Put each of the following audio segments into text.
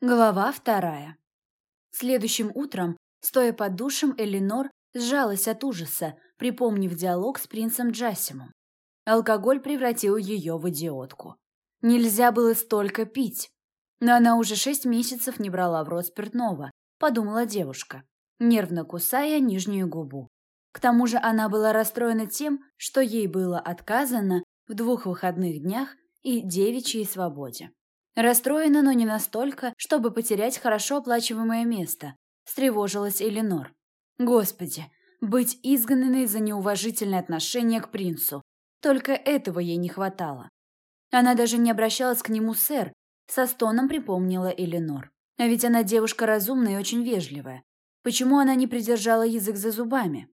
Глава вторая. Следующим утром, стоя под душем, Эленор сжалась от ужаса, припомнив диалог с принцем Джасимом. Алкоголь превратил ее в идиотку. Нельзя было столько пить. Но она уже шесть месяцев не брала в рот спиртного, подумала девушка, нервно кусая нижнюю губу. К тому же она была расстроена тем, что ей было отказано в двух выходных днях и девичьей свободе. Расстроена, но не настолько, чтобы потерять хорошо оплачиваемое место. Встревожилась Эленор. Господи, быть изгнанной за неуважительное отношение к принцу. Только этого ей не хватало. Она даже не обращалась к нему, сэр, со стоном припомнила Эленор. А ведь она девушка разумная и очень вежливая. Почему она не придержала язык за зубами?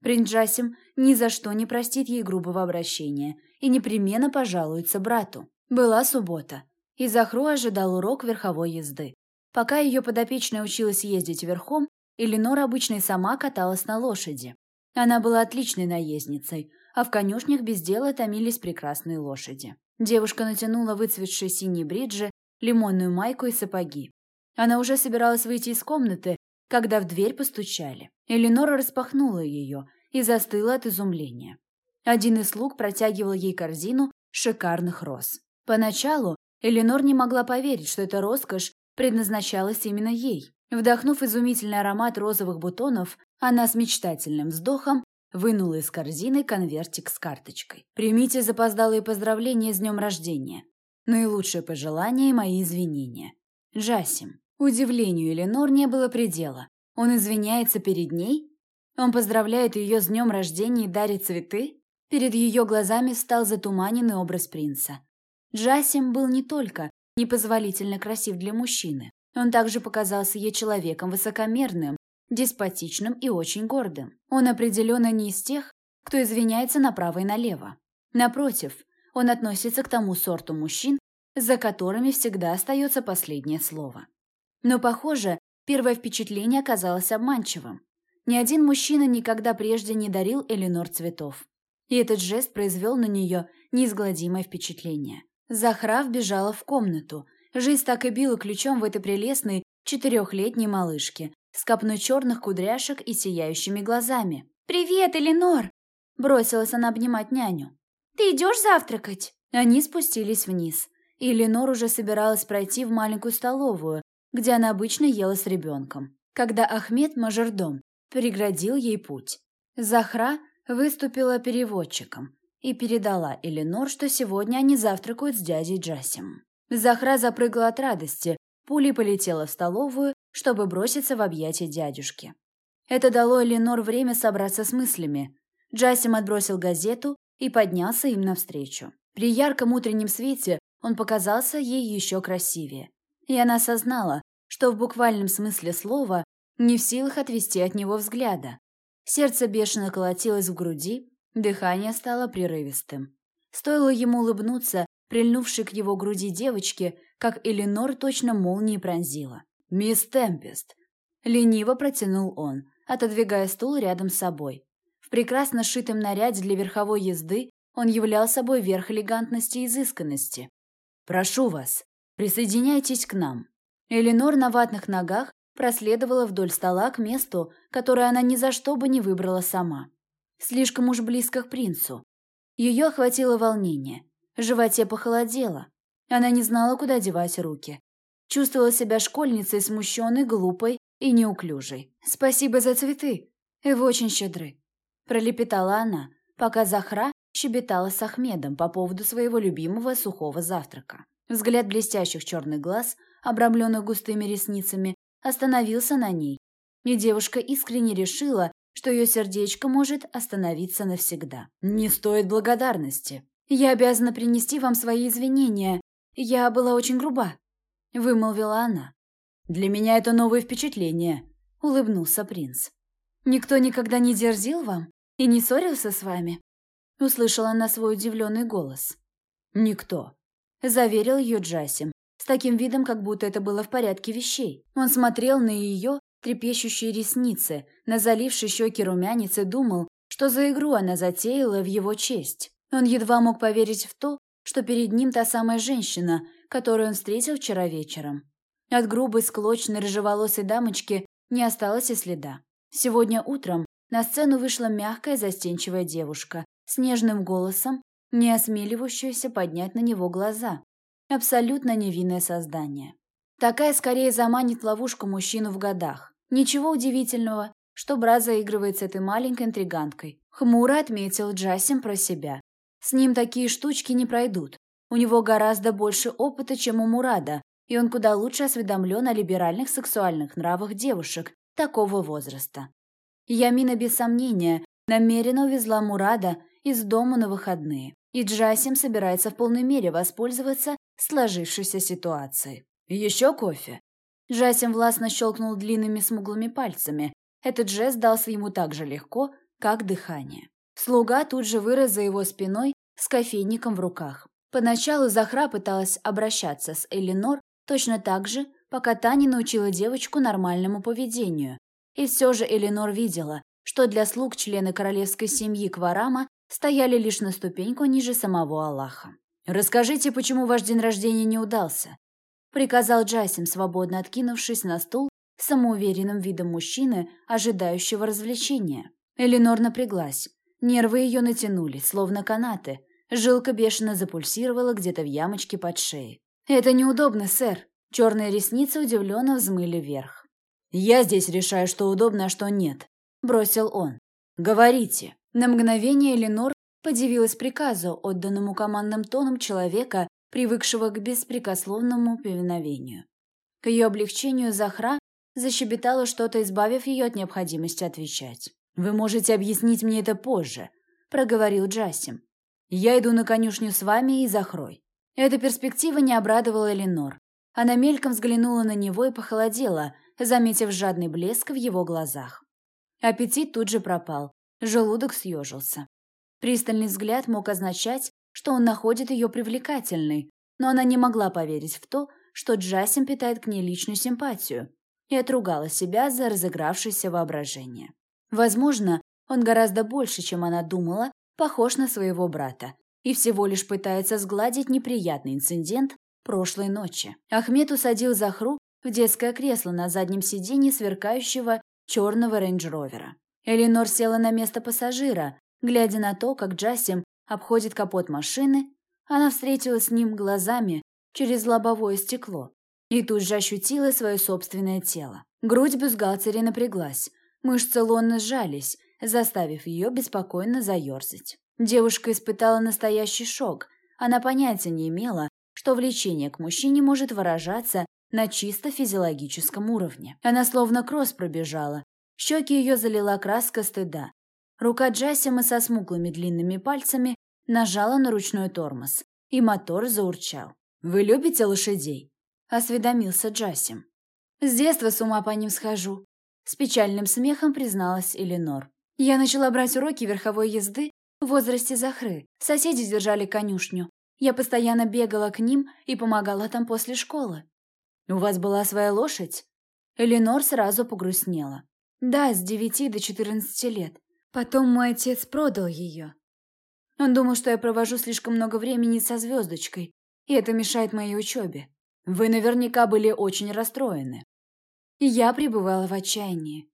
Принц Джасим ни за что не простит ей грубого обращения и непременно пожалуется брату. Была суббота и Захру ожидал урок верховой езды. Пока ее подопечная училась ездить верхом, Эленор обычно сама каталась на лошади. Она была отличной наездницей, а в конюшнях без дела томились прекрасные лошади. Девушка натянула выцветшие синие бриджи, лимонную майку и сапоги. Она уже собиралась выйти из комнаты, когда в дверь постучали. Эленора распахнула ее и застыла от изумления. Один из слуг протягивал ей корзину шикарных роз. Поначалу Эленор не могла поверить, что эта роскошь предназначалась именно ей. Вдохнув изумительный аромат розовых бутонов, она с мечтательным вздохом вынула из корзины конвертик с карточкой. «Примите запоздалые поздравления с днем рождения. Наилучшие пожелания и мои извинения. Джасим». Удивлению Эленор не было предела. Он извиняется перед ней? Он поздравляет ее с днем рождения и дарит цветы? Перед ее глазами встал затуманенный образ принца. Джасим был не только непозволительно красив для мужчины, он также показался ей человеком высокомерным, деспотичным и очень гордым. Он определенно не из тех, кто извиняется направо и налево. Напротив, он относится к тому сорту мужчин, за которыми всегда остается последнее слово. Но, похоже, первое впечатление оказалось обманчивым. Ни один мужчина никогда прежде не дарил Эленор цветов. И этот жест произвел на нее неизгладимое впечатление. Захра вбежала в комнату. Жизнь так и била ключом в этой прелестной четырехлетней малышке с копной черных кудряшек и сияющими глазами. «Привет, Эленор!» – бросилась она обнимать няню. «Ты идешь завтракать?» Они спустились вниз. И Эленор уже собиралась пройти в маленькую столовую, где она обычно ела с ребенком, когда Ахмед, мажордом, преградил ей путь. Захра выступила переводчиком, и передала Эленор, что сегодня они завтракают с дядей Джасим. Захра запрыгала от радости, пулей полетела в столовую, чтобы броситься в объятия дядюшки. Это дало Эленор время собраться с мыслями. Джасим отбросил газету и поднялся им навстречу. При ярком утреннем свете он показался ей еще красивее. И она осознала, что в буквальном смысле слова не в силах отвести от него взгляда. Сердце бешено колотилось в груди, Дыхание стало прерывистым. Стоило ему улыбнуться, прильнувшей к его груди девочке, как Эленор точно молнией пронзила. «Мисс Темпест!» Лениво протянул он, отодвигая стул рядом с собой. В прекрасно сшитом наряде для верховой езды он являл собой верх элегантности и изысканности. «Прошу вас, присоединяйтесь к нам». Эленор на ватных ногах проследовала вдоль стола к месту, которое она ни за что бы не выбрала сама. Слишком уж близко к принцу. Ее охватило волнение. В животе похолодело. Она не знала, куда девать руки. Чувствовала себя школьницей, смущенной, глупой и неуклюжей. «Спасибо за цветы. Вы очень щедры», – пролепетала она, пока Захра щебетала с Ахмедом по поводу своего любимого сухого завтрака. Взгляд блестящих черных глаз, обрамленных густыми ресницами, остановился на ней, и девушка искренне решила, что ее сердечко может остановиться навсегда. Не стоит благодарности. Я обязана принести вам свои извинения. Я была очень груба, вымолвила она. Для меня это новое впечатление, улыбнулся принц. Никто никогда не дерзил вам и не ссорился с вами? Услышала она свой удивленный голос. Никто, заверил ее Джасим, с таким видом, как будто это было в порядке вещей. Он смотрел на ее трепещущие ресницы, на заливший щеки румянец и думал, что за игру она затеяла в его честь. Он едва мог поверить в то, что перед ним та самая женщина, которую он встретил вчера вечером. От грубой, склочной, рыжеволосой дамочки не осталось и следа. Сегодня утром на сцену вышла мягкая, застенчивая девушка с нежным голосом, не осмеливающаяся поднять на него глаза. Абсолютно невинное создание. Такая скорее заманит ловушку мужчину в годах. Ничего удивительного, что брат заигрывает с этой маленькой интриганткой. Хмуро отметил Джасим про себя. С ним такие штучки не пройдут. У него гораздо больше опыта, чем у Мурада, и он куда лучше осведомлен о либеральных сексуальных нравах девушек такого возраста. Ямина, без сомнения, намеренно увезла Мурада из дома на выходные, и Джасим собирается в полной мере воспользоваться сложившейся ситуацией. «Еще кофе?» Джасим властно щелкнул длинными смуглыми пальцами. Этот жест дался ему так же легко, как дыхание. Слуга тут же вырос за его спиной с кофейником в руках. Поначалу Захра пыталась обращаться с Элинор точно так же, пока та не научила девочку нормальному поведению. И все же Элинор видела, что для слуг члены королевской семьи Кварама стояли лишь на ступеньку ниже самого Аллаха. «Расскажите, почему ваш день рождения не удался?» Приказал Джасим, свободно откинувшись на стул самоуверенным видом мужчины, ожидающего развлечения. Эленор напряглась. Нервы ее натянули, словно канаты. Жилка бешено запульсировала где-то в ямочке под шеей. «Это неудобно, сэр». Черные ресницы удивленно взмыли вверх. «Я здесь решаю, что удобно, а что нет», – бросил он. «Говорите». На мгновение Эленор подивилась приказу, отданному командным тоном человека, привыкшего к беспрекословному повиновению. К ее облегчению Захра защебетала что-то, избавив ее от необходимости отвечать. «Вы можете объяснить мне это позже», – проговорил Джасим. «Я иду на конюшню с вами и Захрой». Эта перспектива не обрадовала Эленор. Она мельком взглянула на него и похолодела, заметив жадный блеск в его глазах. Аппетит тут же пропал, желудок съежился. Пристальный взгляд мог означать, что он находит ее привлекательной, но она не могла поверить в то, что Джасим питает к ней личную симпатию, и отругала себя за разыгравшееся воображение. Возможно, он гораздо больше, чем она думала, похож на своего брата, и всего лишь пытается сгладить неприятный инцидент прошлой ночи. Ахмед усадил Захру в детское кресло на заднем сиденье сверкающего черного рейндж-ровера. Эленор села на место пассажира, глядя на то, как Джасим обходит капот машины, она встретилась с ним глазами через лобовое стекло и тут же ощутила свое собственное тело. Грудь бюстгальтера напряглась, мышцы лонно сжались, заставив ее беспокойно заерзать. Девушка испытала настоящий шок. Она понятия не имела, что влечение к мужчине может выражаться на чисто физиологическом уровне. Она словно кросс пробежала. Щеки ее залила краска стыда. Рука Джасима со смуглыми длинными пальцами нажала на ручной тормоз, и мотор заурчал. «Вы любите лошадей?» – осведомился Джасим. «С детства с ума по ним схожу», – с печальным смехом призналась Эленор. «Я начала брать уроки верховой езды в возрасте Захры. Соседи держали конюшню. Я постоянно бегала к ним и помогала там после школы». «У вас была своя лошадь?» Эленор сразу погрустнела. «Да, с девяти до четырнадцати лет. Потом мой отец продал ее. Он думал, что я провожу слишком много времени со звездочкой, и это мешает моей учебе. Вы наверняка были очень расстроены. И я пребывала в отчаянии.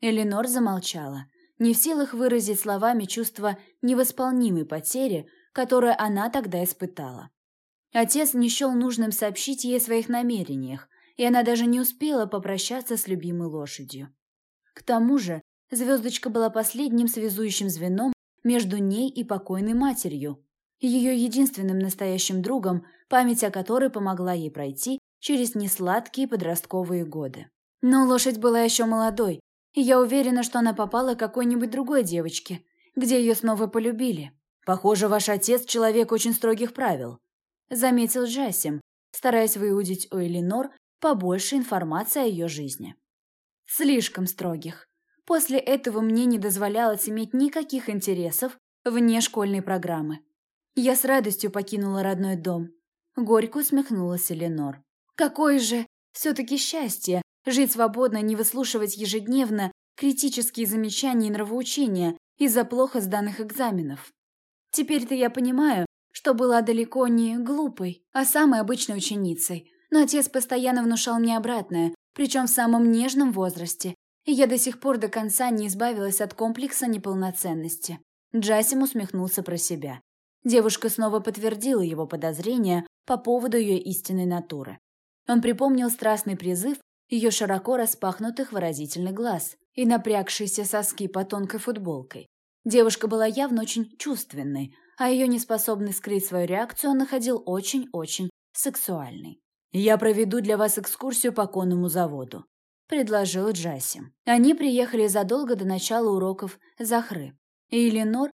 Эленор замолчала, не в силах выразить словами чувство невосполнимой потери, которое она тогда испытала. Отец не счел нужным сообщить ей о своих намерениях, и она даже не успела попрощаться с любимой лошадью. К тому же Звездочка была последним связующим звеном между ней и покойной матерью, ее единственным настоящим другом, память о которой помогла ей пройти через несладкие подростковые годы. Но лошадь была еще молодой, и я уверена, что она попала к какой-нибудь другой девочке, где ее снова полюбили. «Похоже, ваш отец – человек очень строгих правил», – заметил Джасим, стараясь выудить у Элинор побольше информации о ее жизни. «Слишком строгих. После этого мне не дозволялось иметь никаких интересов вне школьной программы. Я с радостью покинула родной дом. Горько усмехнулась Эленор. Какое же все-таки счастье жить свободно, не выслушивать ежедневно критические замечания и нравоучения из-за плохо сданных экзаменов. Теперь-то я понимаю, что была далеко не глупой, а самой обычной ученицей, Но отец постоянно внушал мне обратное, причем в самом нежном возрасте, и я до сих пор до конца не избавилась от комплекса неполноценности. Джасим усмехнулся про себя. Девушка снова подтвердила его подозрения по поводу ее истинной натуры. Он припомнил страстный призыв ее широко распахнутых выразительных глаз и напрягшиеся соски по тонкой футболкой. Девушка была явно очень чувственной, а ее неспособность скрыть свою реакцию он находил очень-очень сексуальной. «Я проведу для вас экскурсию по конному заводу», – предложил Джасим. Они приехали задолго до начала уроков Захры, и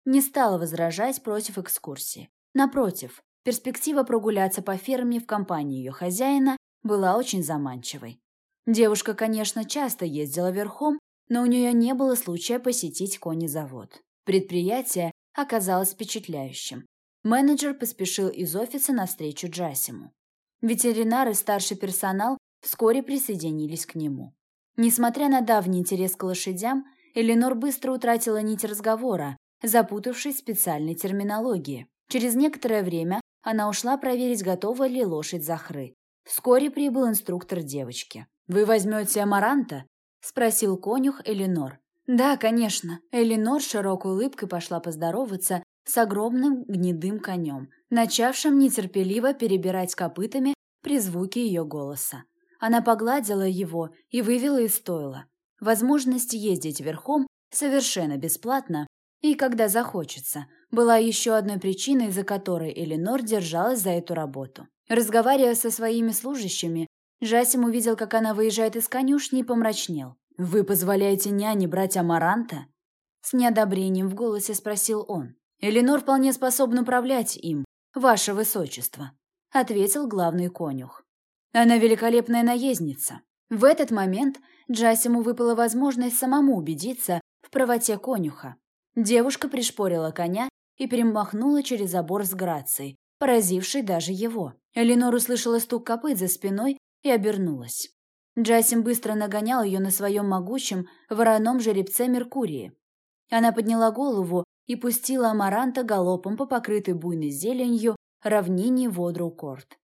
не стала возражать против экскурсии. Напротив, перспектива прогуляться по ферме в компании ее хозяина была очень заманчивой. Девушка, конечно, часто ездила верхом, но у нее не было случая посетить конезавод. Предприятие оказалось впечатляющим. Менеджер поспешил из офиса навстречу Джасиму. Ветеринар и старший персонал вскоре присоединились к нему. Несмотря на давний интерес к лошадям, Эленор быстро утратила нить разговора, запутавшись в специальной терминологии. Через некоторое время она ушла проверить, готова ли лошадь Захры. Вскоре прибыл инструктор девочки. «Вы возьмете амаранта?» – спросил конюх Эленор. «Да, конечно». Эленор широкой улыбкой пошла поздороваться с огромным гнедым конем, начавшим нетерпеливо перебирать копытами при звуке ее голоса. Она погладила его и вывела из стойла. Возможность ездить верхом совершенно бесплатно и когда захочется, была еще одной причиной, из-за которой Эленор держалась за эту работу. Разговаривая со своими служащими, Жасим увидел, как она выезжает из конюшни и помрачнел. «Вы позволяете няне брать амаранта?» С неодобрением в голосе спросил он. «Эленор вполне способна управлять им, ваше высочество», ответил главный конюх. «Она великолепная наездница». В этот момент Джасиму выпала возможность самому убедиться в правоте конюха. Девушка пришпорила коня и перемахнула через забор с грацией, поразившей даже его. Эленор услышала стук копыт за спиной и обернулась. Джасим быстро нагонял ее на своем могучем вороном жеребце Меркурии. Она подняла голову и пустила Амаранта галопом по покрытой буйной зеленью равнине Водру-Корт.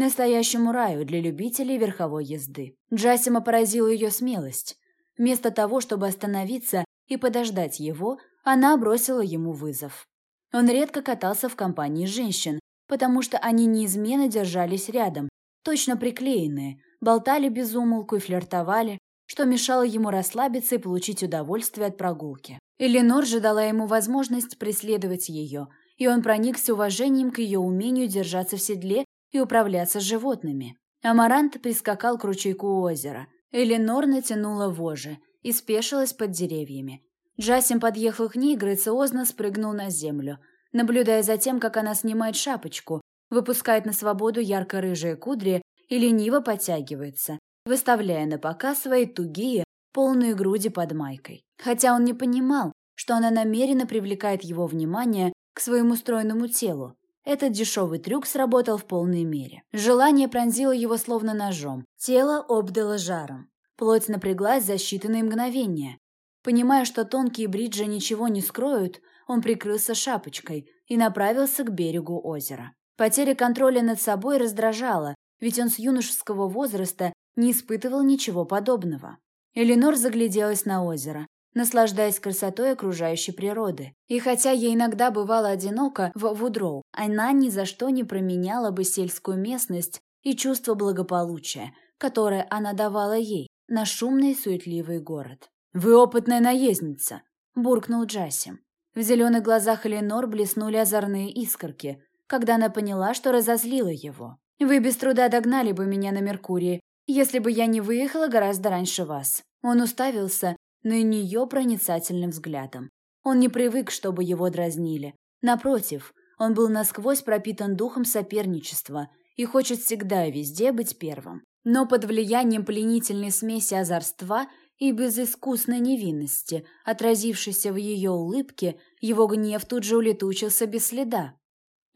Настоящему раю для любителей верховой езды. Джасима поразила ее смелость. Вместо того, чтобы остановиться и подождать его, она бросила ему вызов. Он редко катался в компании женщин, потому что они неизменно держались рядом, точно приклеенные, болтали без умолку и флиртовали, что мешало ему расслабиться и получить удовольствие от прогулки. Эленор же дала ему возможность преследовать ее, и он проникся уважением к ее умению держаться в седле и управляться с животными. Амарант прискакал к ручейку озера. Эленор натянула вожжи и спешилась под деревьями. Джасим подъехал к ней грациозно спрыгнул на землю, наблюдая за тем, как она снимает шапочку, выпускает на свободу ярко-рыжие кудри и лениво подтягивается, выставляя на показ свои тугие, полные груди под майкой. Хотя он не понимал, что она намеренно привлекает его внимание к своему стройному телу. Этот дешевый трюк сработал в полной мере. Желание пронзило его словно ножом. Тело обдало жаром. Плоть напряглась за считанные мгновения. Понимая, что тонкие бриджи ничего не скроют, он прикрылся шапочкой и направился к берегу озера. Потеря контроля над собой раздражала, ведь он с юношеского возраста не испытывал ничего подобного. Эленор загляделась на озеро, наслаждаясь красотой окружающей природы. И хотя ей иногда бывало одиноко в Вудроу, она ни за что не променяла бы сельскую местность и чувство благополучия, которое она давала ей, на шумный суетливый город. «Вы опытная наездница», – буркнул Джасим. В зеленых глазах Эленор блеснули озорные искорки, когда она поняла, что разозлила его. «Вы без труда догнали бы меня на Меркурии, если бы я не выехала гораздо раньше вас». Он уставился на нее проницательным взглядом. Он не привык, чтобы его дразнили. Напротив, он был насквозь пропитан духом соперничества и хочет всегда и везде быть первым. Но под влиянием пленительной смеси озорства и безыскусной невинности, отразившейся в ее улыбке, его гнев тут же улетучился без следа.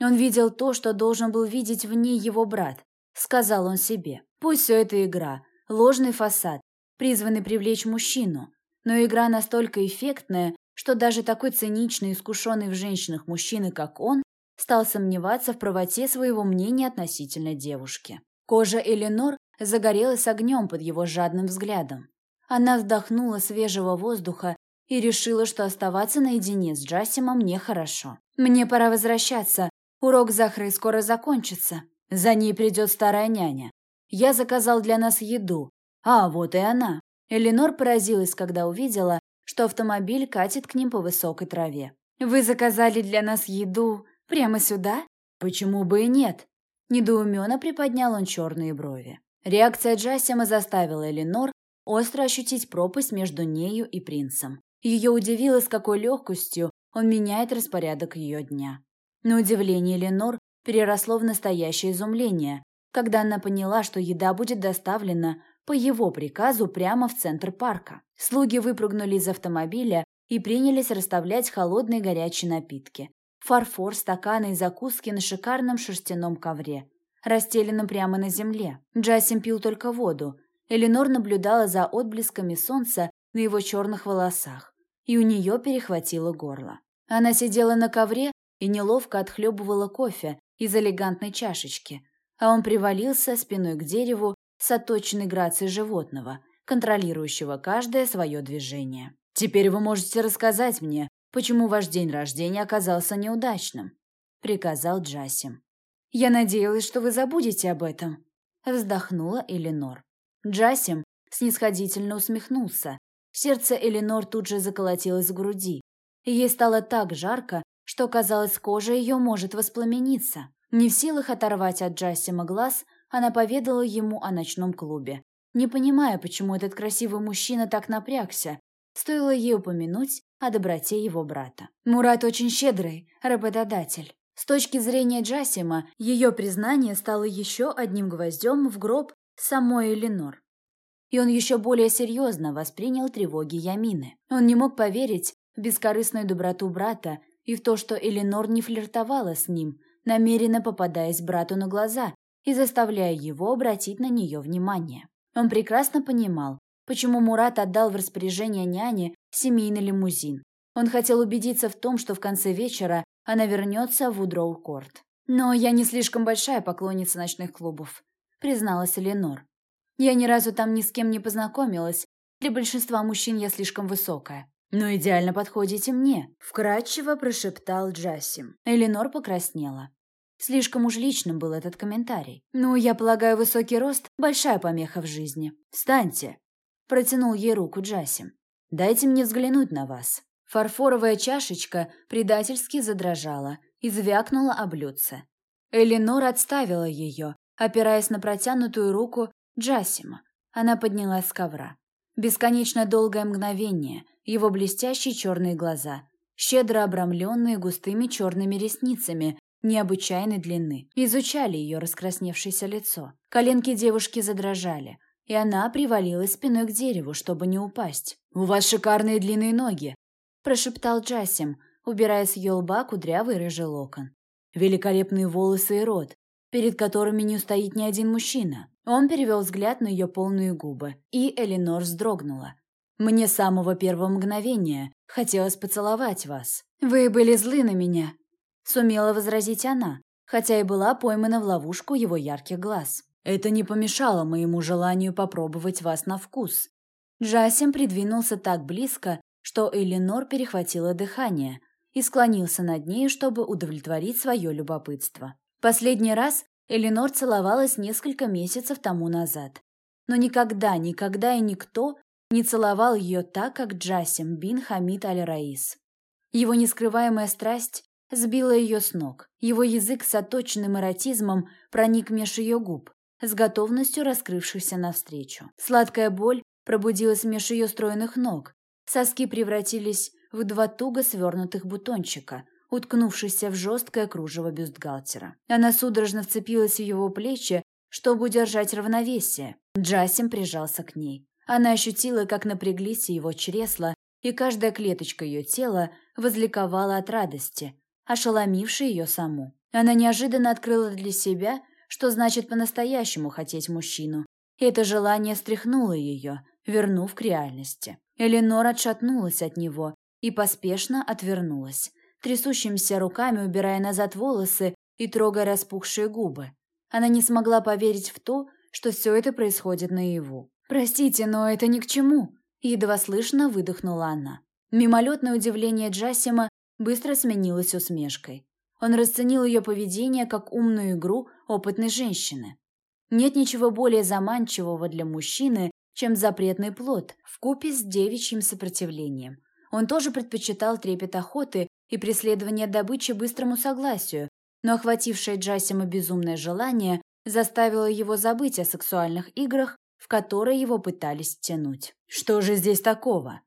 Он видел то, что должен был видеть в ней его брат, сказал он себе. Пусть все это игра, ложный фасад, призванный привлечь мужчину, но игра настолько эффектная, что даже такой циничный искушенный в женщинах мужчина, как он, стал сомневаться в правоте своего мнения относительно девушки. Кожа Эленор загорелась огнем под его жадным взглядом. Она вдохнула свежего воздуха и решила, что оставаться наедине с Джасимом нехорошо. «Мне пора возвращаться. Урок Захры скоро закончится. За ней придет старая няня. Я заказал для нас еду. А, вот и она». Эленор поразилась, когда увидела, что автомобиль катит к ним по высокой траве. «Вы заказали для нас еду прямо сюда?» «Почему бы и нет?» Недоуменно приподнял он черные брови. Реакция Джасима заставила Эленор остро ощутить пропасть между нею и принцем. Ее удивило, с какой легкостью он меняет распорядок ее дня. На удивление Ленор переросло в настоящее изумление, когда она поняла, что еда будет доставлена по его приказу прямо в центр парка. Слуги выпрыгнули из автомобиля и принялись расставлять холодные горячие напитки. Фарфор, стаканы и закуски на шикарном шерстяном ковре, расстеленном прямо на земле. Джасим пил только воду. Эленор наблюдала за отблесками солнца на его черных волосах и у нее перехватило горло. Она сидела на ковре и неловко отхлебывала кофе из элегантной чашечки, а он привалился спиной к дереву с оточенной грацией животного, контролирующего каждое свое движение. «Теперь вы можете рассказать мне, почему ваш день рождения оказался неудачным», — приказал Джасим. «Я надеялась, что вы забудете об этом», — вздохнула Эленор. Джасим снисходительно усмехнулся, Сердце Эленор тут же заколотилось в груди. Ей стало так жарко, что, казалось, кожа ее может воспламениться. Не в силах оторвать от Джассима глаз, она поведала ему о ночном клубе. Не понимая, почему этот красивый мужчина так напрягся, стоило ей упомянуть о доброте его брата. Мурат очень щедрый, работодатель. С точки зрения Джасима, ее признание стало еще одним гвоздем в гроб самой Эленор и он еще более серьезно воспринял тревоги Ямины. Он не мог поверить в бескорыстную доброту брата и в то, что Эленор не флиртовала с ним, намеренно попадаясь брату на глаза и заставляя его обратить на нее внимание. Он прекрасно понимал, почему Мурат отдал в распоряжение няне семейный лимузин. Он хотел убедиться в том, что в конце вечера она вернется в Удроу-Корт. «Но я не слишком большая поклонница ночных клубов», призналась Эленор. Я ни разу там ни с кем не познакомилась. Для большинства мужчин я слишком высокая. «Но идеально подходите мне», — вкратчиво прошептал Джасим. Эленор покраснела. Слишком уж личным был этот комментарий. «Ну, я полагаю, высокий рост — большая помеха в жизни. Встаньте!» Протянул ей руку Джасим. «Дайте мне взглянуть на вас». Фарфоровая чашечка предательски задрожала и звякнула о блюдце. Эленор отставила ее, опираясь на протянутую руку Джасима. Она поднялась с ковра. Бесконечно долгое мгновение, его блестящие черные глаза, щедро обрамленные густыми черными ресницами необычайной длины, изучали ее раскрасневшееся лицо. Коленки девушки задрожали, и она привалилась спиной к дереву, чтобы не упасть. «У вас шикарные длинные ноги!» – прошептал Джасим, убирая с ее лба кудрявый рыжий локон. «Великолепные волосы и рот, перед которыми не устоит ни один мужчина. Он перевел взгляд на ее полные губы, и Эленор вздрогнула. «Мне с самого первого мгновения хотелось поцеловать вас. Вы были злы на меня», — сумела возразить она, хотя и была поймана в ловушку его ярких глаз. «Это не помешало моему желанию попробовать вас на вкус». Джасим придвинулся так близко, что Эленор перехватила дыхание и склонился над ней, чтобы удовлетворить свое любопытство. Последний раз Эленор целовалась несколько месяцев тому назад. Но никогда, никогда и никто не целовал ее так, как Джасим бин Хамид Аль-Раис. Его нескрываемая страсть сбила ее с ног. Его язык с оточенным эротизмом проник меж ее губ, с готовностью раскрывшихся навстречу. Сладкая боль пробудилась меж ее стройных ног. Соски превратились в два туго свернутых бутончика, уткнувшийся в жесткое кружево бюстгальтера. Она судорожно вцепилась в его плечи, чтобы удержать равновесие. Джасим прижался к ней. Она ощутила, как напряглись его чресла, и каждая клеточка ее тела возликовала от радости, ошеломившей ее саму. Она неожиданно открыла для себя, что значит по-настоящему хотеть мужчину. И это желание стряхнуло ее, вернув к реальности. Эленор отшатнулась от него и поспешно отвернулась трясущимися руками убирая назад волосы и трогая распухшие губы. Она не смогла поверить в то, что все это происходит наяву. «Простите, но это ни к чему», – едва слышно выдохнула она. Мимолетное удивление Джасима быстро сменилось усмешкой. Он расценил ее поведение как умную игру опытной женщины. Нет ничего более заманчивого для мужчины, чем запретный плод, вкупе с девичьим сопротивлением. Он тоже предпочитал трепет охоты и преследование добычи быстрому согласию, но охватившее Джасима безумное желание заставило его забыть о сексуальных играх, в которые его пытались втянуть. «Что же здесь такого?»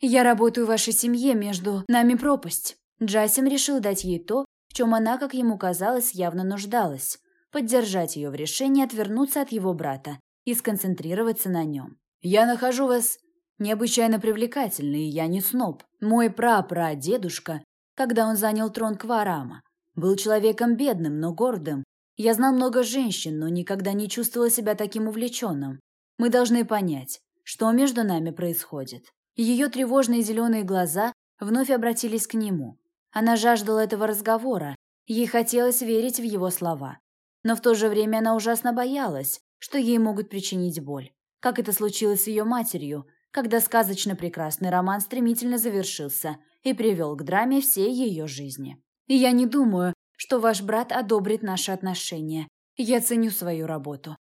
«Я работаю в вашей семье, между нами пропасть». Джасим решил дать ей то, в чем она, как ему казалось, явно нуждалась поддержать ее в решении отвернуться от его брата и сконцентрироваться на нем. «Я нахожу вас необычайно привлекательной, и я не сноб. Мой прапрадедушка, когда он занял трон Кварама, был человеком бедным, но гордым. Я знал много женщин, но никогда не чувствовала себя таким увлеченным. Мы должны понять, что между нами происходит». Ее тревожные зеленые глаза вновь обратились к нему. Она жаждала этого разговора, ей хотелось верить в его слова но в то же время она ужасно боялась, что ей могут причинить боль. Как это случилось с ее матерью, когда сказочно прекрасный роман стремительно завершился и привел к драме всей ее жизни. И я не думаю, что ваш брат одобрит наши отношения. Я ценю свою работу.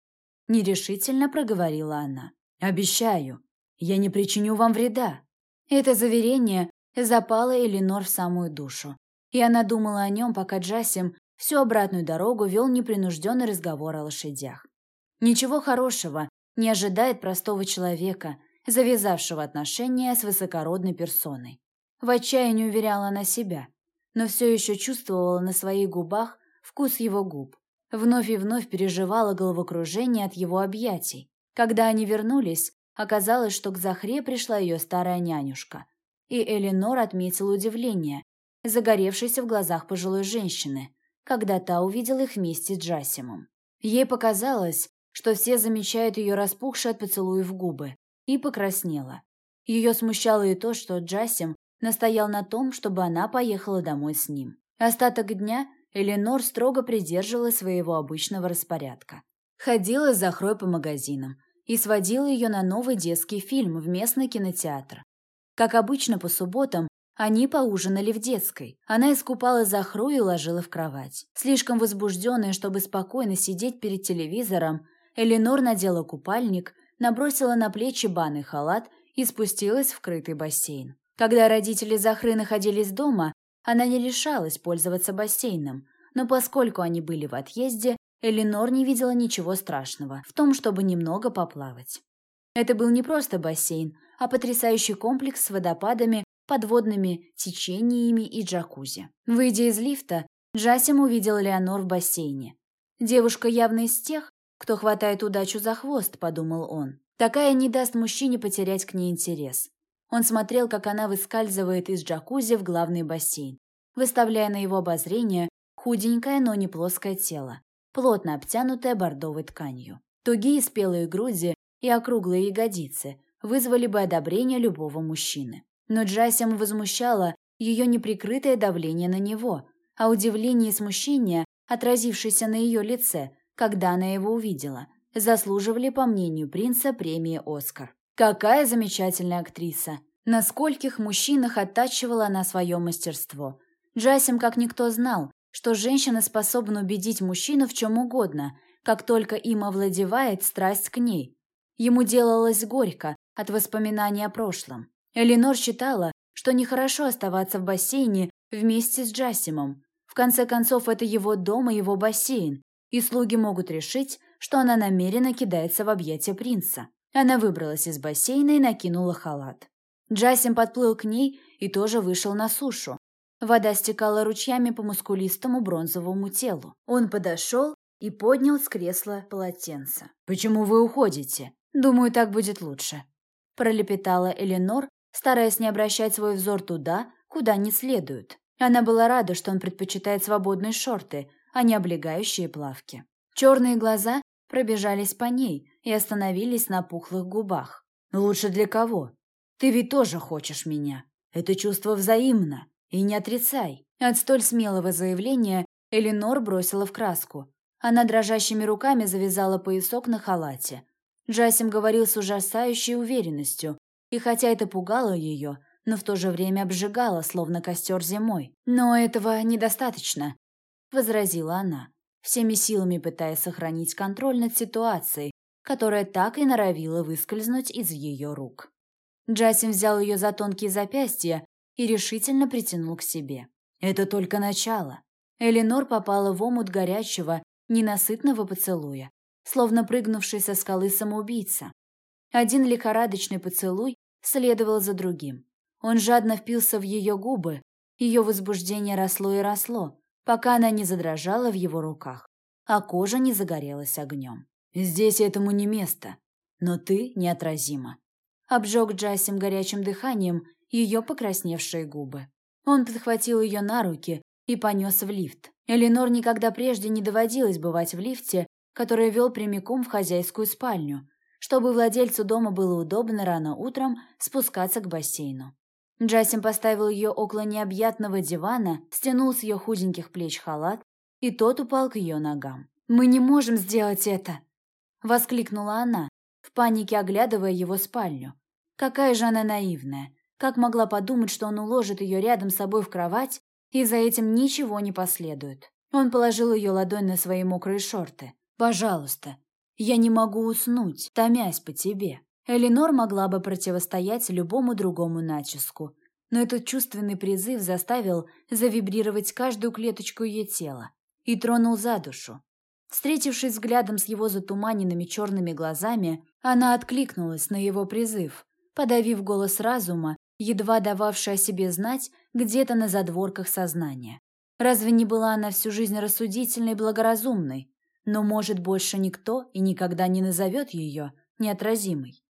Нерешительно проговорила она. Обещаю, я не причиню вам вреда. Это заверение запало Эленор в самую душу. И она думала о нем, пока Джасим Всю обратную дорогу вел непринужденный разговор о лошадях. Ничего хорошего не ожидает простого человека, завязавшего отношения с высокородной персоной. В отчаянии уверяла она себя, но все еще чувствовала на своих губах вкус его губ. Вновь и вновь переживала головокружение от его объятий. Когда они вернулись, оказалось, что к Захре пришла ее старая нянюшка. И Эленор отметила удивление, загоревшееся в глазах пожилой женщины, когда та увидела их вместе с Джасимом. Ей показалось, что все замечают ее распухшие от поцелуев губы, и покраснела. Ее смущало и то, что Джасим настоял на том, чтобы она поехала домой с ним. Остаток дня Эленор строго придерживала своего обычного распорядка. Ходила за Хрой по магазинам и сводила ее на новый детский фильм в местный кинотеатр. Как обычно по субботам, они поужинали в детской. Она искупала Захру и уложила в кровать. Слишком возбужденная, чтобы спокойно сидеть перед телевизором, Эленор надела купальник, набросила на плечи банный халат и спустилась в крытый бассейн. Когда родители Захры находились дома, она не решалась пользоваться бассейном, но поскольку они были в отъезде, Эленор не видела ничего страшного в том, чтобы немного поплавать. Это был не просто бассейн, а потрясающий комплекс с водопадами подводными течениями и джакузи. Выйдя из лифта, Джасим увидел Леонор в бассейне. Девушка явно из тех, кто хватает удачу за хвост, подумал он. Такая не даст мужчине потерять к ней интерес. Он смотрел, как она выскальзывает из джакузи в главный бассейн, выставляя на его обозрение худенькое, но не плоское тело, плотно обтянутое бордовой тканью. Тугие спелые груди и округлые ягодицы вызвали бы одобрение любого мужчины. Но Джасим возмущало ее неприкрытое давление на него, а удивление и смущение, отразившееся на ее лице, когда она его увидела, заслуживали, по мнению принца, премии «Оскар». Какая замечательная актриса! На скольких мужчинах оттачивала она свое мастерство. Джасим как никто знал, что женщина способна убедить мужчину в чем угодно, как только им овладевает страсть к ней. Ему делалось горько от воспоминаний о прошлом. Эленор считала, что нехорошо оставаться в бассейне вместе с Джасимом. В конце концов, это его дом и его бассейн, и слуги могут решить, что она намеренно кидается в объятия принца. Она выбралась из бассейна и накинула халат. Джасим подплыл к ней и тоже вышел на сушу. Вода стекала ручьями по мускулистому бронзовому телу. Он подошел и поднял с кресла полотенце. «Почему вы уходите?» «Думаю, так будет лучше», – пролепетала Эленор, стараясь не обращать свой взор туда, куда не следует. Она была рада, что он предпочитает свободные шорты, а не облегающие плавки. Черные глаза пробежались по ней и остановились на пухлых губах. «Лучше для кого? Ты ведь тоже хочешь меня. Это чувство взаимно. И не отрицай». От столь смелого заявления Эленор бросила в краску. Она дрожащими руками завязала поясок на халате. Джасим говорил с ужасающей уверенностью, и хотя это пугало ее, но в то же время обжигало, словно костер зимой. «Но этого недостаточно», — возразила она, всеми силами пытаясь сохранить контроль над ситуацией, которая так и норовила выскользнуть из ее рук. Джасим взял ее за тонкие запястья и решительно притянул к себе. Это только начало. Эленор попала в омут горячего, ненасытного поцелуя, словно прыгнувший со скалы самоубийца. Один лихорадочный поцелуй следовал за другим. Он жадно впился в ее губы, ее возбуждение росло и росло, пока она не задрожала в его руках, а кожа не загорелась огнем. «Здесь этому не место, но ты неотразима», обжег Джасим горячим дыханием ее покрасневшие губы. Он подхватил ее на руки и понес в лифт. Эленор никогда прежде не доводилось бывать в лифте, который вел прямиком в хозяйскую спальню, чтобы владельцу дома было удобно рано утром спускаться к бассейну. Джасим поставил ее около необъятного дивана, стянул с ее худеньких плеч халат, и тот упал к ее ногам. «Мы не можем сделать это!» — воскликнула она, в панике оглядывая его спальню. Какая же она наивная! Как могла подумать, что он уложит ее рядом с собой в кровать, и за этим ничего не последует? Он положил ее ладонь на свои мокрые шорты. «Пожалуйста, я не могу уснуть, томясь по тебе». Эленор могла бы противостоять любому другому натиску, но этот чувственный призыв заставил завибрировать каждую клеточку ее тела и тронул за душу. Встретившись взглядом с его затуманенными черными глазами, она откликнулась на его призыв, подавив голос разума, едва дававший о себе знать где-то на задворках сознания. Разве не была она всю жизнь рассудительной и благоразумной? Но, может, больше никто и никогда не назовет ее неотразимой.